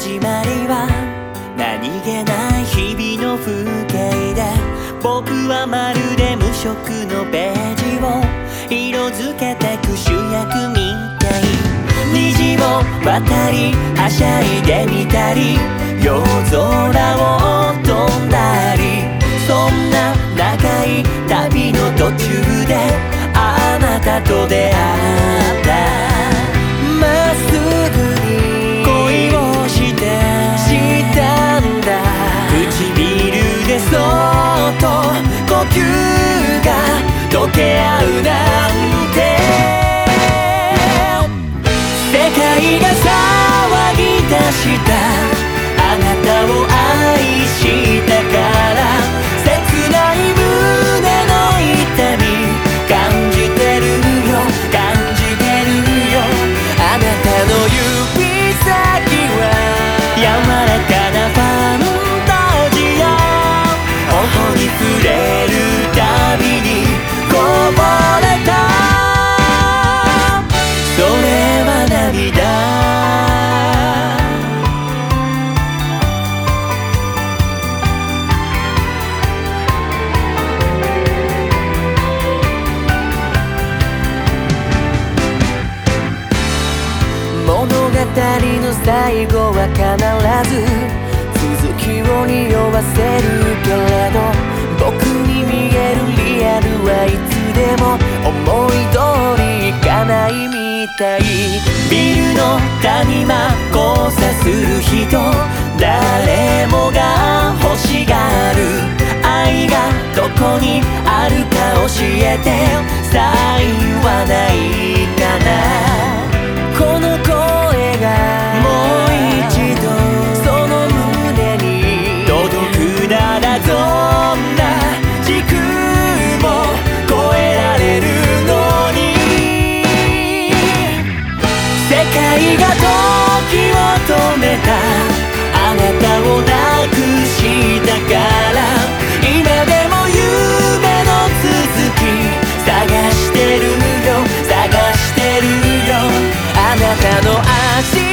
始まりは何気ない日々の風景で僕はまるで無色のページを色づけてく主役みたい虹を渡りはしゃいでみたり夜空を飛んだりそんな長い旅の途中であなたと出会っけそっと呼吸が溶け合うなんて。世界が騒ぎ出した物語の最後は必ず続きを匂わせるけれど僕に見えるリアルはいつでも思い通りいかないみたい。ビルの谷間交差する人誰もが欲しがる。愛がどこにあるか教えてさえの